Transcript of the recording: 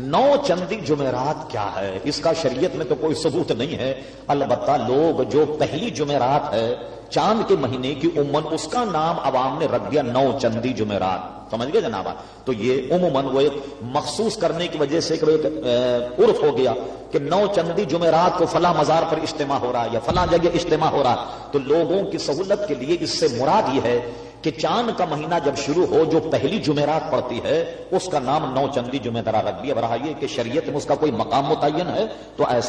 نو چندی جمعرات کیا ہے؟ اس کا شریعت میں تو کوئی ثبوت نہیں ہے۔ البتہ لوگ جو پہلی جمعرات ہے، چاند کے مہینے کی عموماً اس کا نام عوام نے رکھ دیا نو چندی جمعرات۔ سمجھ گئے جناب؟ تو یہ عموماً وہ ایک مخصوص کرنے کی وجہ سے عرف ہو گیا کہ نو چندی جمعرات کو فلاں مزار پر اجتماع ہو رہا ہے یا فلاں جگہ اجتماع ہو رہا تو لوگوں کی سہولت کے لیے اس سے مراد یہ ہے کہ چاند کا مہینہ جب شروع ہو، جو پہلی جمعرات پڑتی ہے، اس کا نام نو چندی درا رکھ دیا براہ یہ کہ شریعت میں اس کا کوئی مقام متعین ہے، تو ایسا